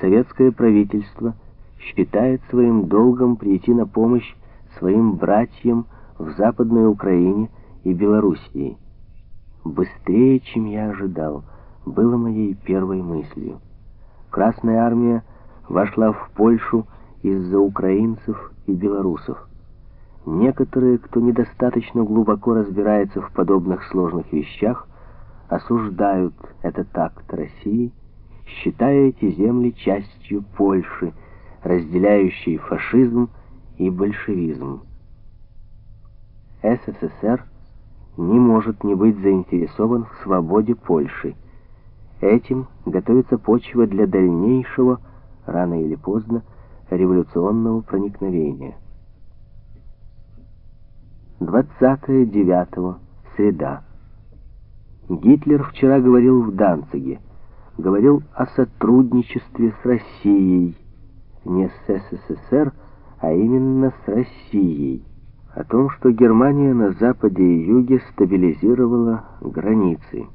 советское правительство считает своим долгом прийти на помощь своим братьям в Западной Украине и Белоруссии. Быстрее, чем я ожидал, было моей первой мыслью. Красная армия вошла в Польшу из-за украинцев и белорусов. Некоторые, кто недостаточно глубоко разбирается в подобных сложных вещах, осуждают этот акт России, считая эти земли частью Польши, разделяющей фашизм и большевизм. СССР не может не быть заинтересован в свободе Польши. Этим готовится почва для дальнейшего, рано или поздно, революционного проникновения. 20-9, среда. Гитлер вчера говорил в Данциге, говорил о сотрудничестве с Россией, не с СССР, а именно с Россией, о том, что Германия на западе и юге стабилизировала границы,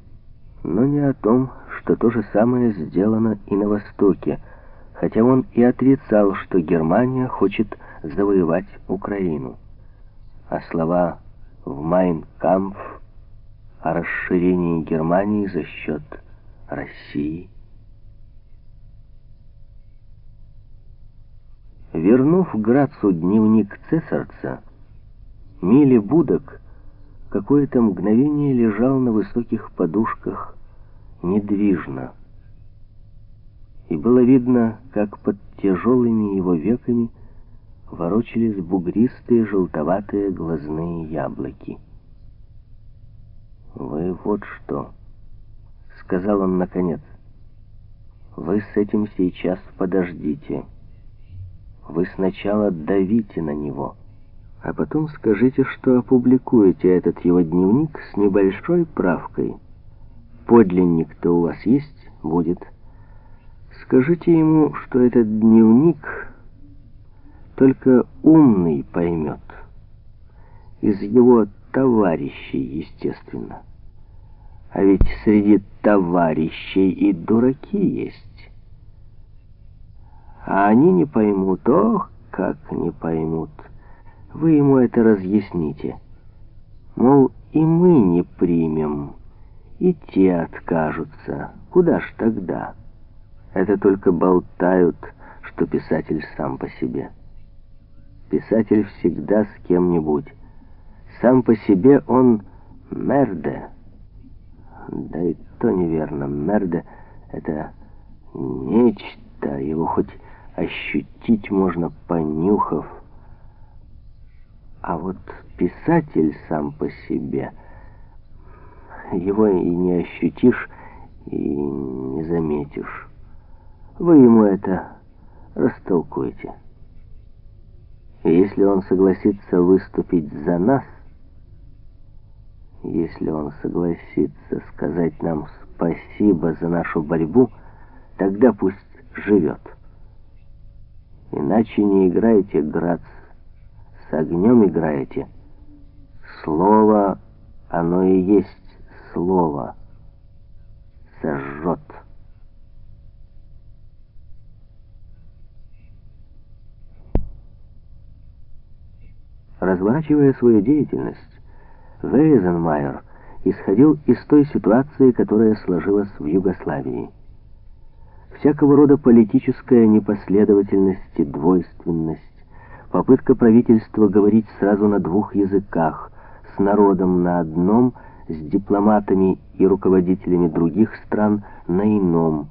но не о том, что то же самое сделано и на востоке, хотя он и отрицал, что Германия хочет завоевать Украину. А слова «в Майнкампф» о расширении Германии за счет России. Вернув Грацу дневник цесарца, Миле Будок какое-то мгновение лежал на высоких подушках недвижно. И было видно, как под тяжелыми его веками ворочались бугристые желтоватые глазные яблоки. «Вы вот что», — сказал он наконец, — «вы с этим сейчас подождите. Вы сначала давите на него, а потом скажите, что опубликуете этот его дневник с небольшой правкой. Подлинник-то у вас есть? Будет. Скажите ему, что этот дневник только умный поймет. Из его товарищей, естественно. А ведь среди товарищей и дураки есть. А они не поймут, ох, как не поймут. Вы ему это разъясните. Мол, и мы не примем, и те откажутся. Куда ж тогда? Это только болтают, что писатель сам по себе. Писатель всегда с кем-нибудь. Сам по себе он мерде. Да и то неверно. Мерде — это нечто, его хоть ощутить можно, понюхав. А вот писатель сам по себе, его и не ощутишь, и не заметишь. Вы ему это растолкуете. И если он согласится выступить за нас, если он согласится сказать нам спасибо за нашу борьбу, тогда пусть живет. Иначе не играйте, Грац, с огнем играете. Слово, оно и есть слово, сожжет. Разворачивая свою деятельность, Вейзенмайер исходил из той ситуации, которая сложилась в Югославии. Всякого рода политическая непоследовательность и двойственность, попытка правительства говорить сразу на двух языках, с народом на одном, с дипломатами и руководителями других стран на ином,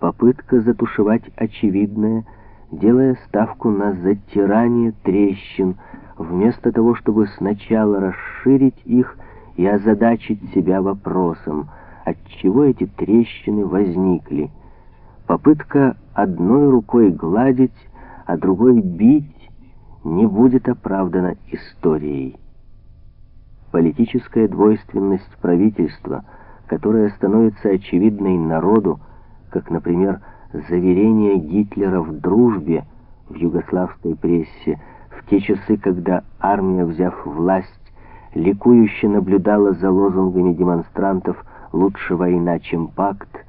попытка затушевать очевидное, делая ставку на затирание трещин, вместо того, чтобы сначала расширить их и озадачить себя вопросом, отчего эти трещины возникли. Попытка одной рукой гладить, а другой бить не будет оправдана историей. Политическая двойственность правительства, которая становится очевидной народу, как, например, заверение Гитлера в дружбе в югославской прессе, в те часы, когда армия, взяв власть, ликующе наблюдала за лозунгами демонстрантов «Лучше война, чем пакт»,